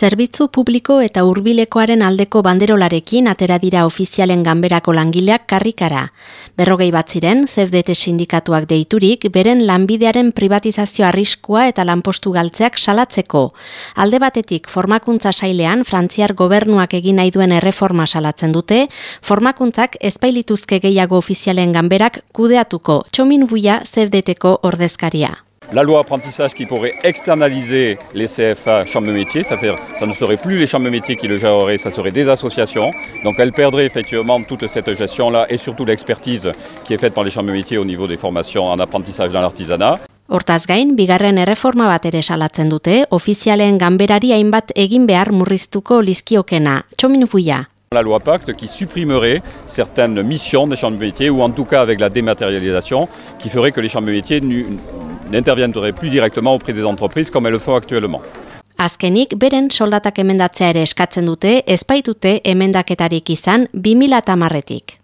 Zerbitzu publiko eta hurbilekoaren aldeko banderolarekin atera dira ofizialen ganberako langileak karrikara. Berrogei bat ziren, ZFDT sindikatuak deiturik, beren lanbidearen privatizazio arriskua eta lanpostu galtzeak salatzeko. Alde batetik, formakuntza sailean, frantziar gobernuak egin nahi duen erreforma salatzen dute, formakuntzak ezpailituzke gehiago ofizialen ganberak kudeatuko, txomin buia ZFDTko ordezkaria. La loi apprentissage qui pourrait externaliser les CFA chambres de métiers, c'est-à-dire ça ne serait plus les chambres de métiers qui le géreraient, ça serait des associations. Donc elles perdraient effectivement toute cette gestion-là et surtout l'expertise qui est faite par les chambres de métiers au niveau des formations en apprentissage dans l'artisanat. Hortaz gain, bigarren erreforma bat ere salatzen dute, ofizialen ganberari hainbat egin behar murriztuko lizkiokena. Txomin fuia. La loi Pacte qui supprimerait certaines missions des chambres de métiers ou en tout cas avec la dématérialisation qui ferait que les chambres de métiers n'interviendraient plus directement auprès des entreprises comme elles le font actuellement. Azkenik, beren soldatak emendatzea ere eskatzen dute, ezpaitute emendaketarik izan 2000 tamarretik.